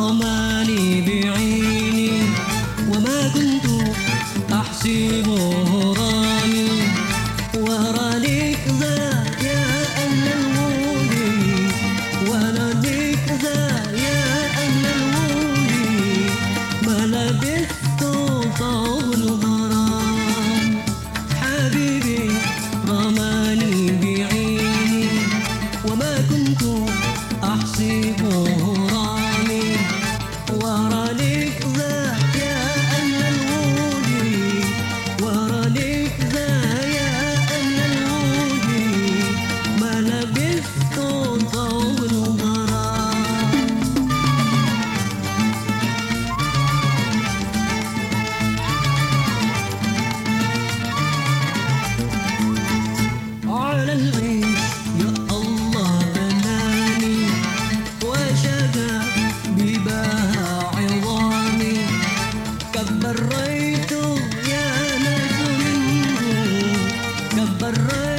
رماني بعيني وما كنت أحسبه رامي Arre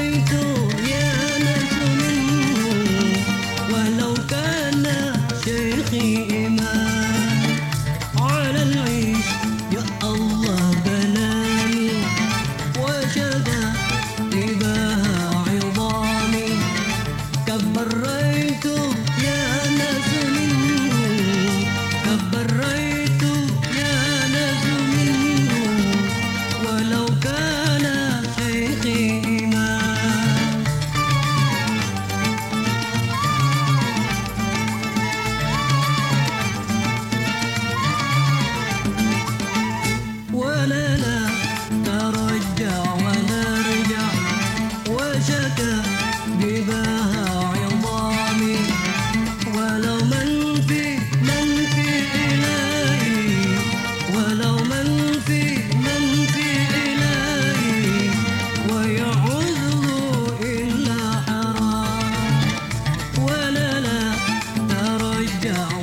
down.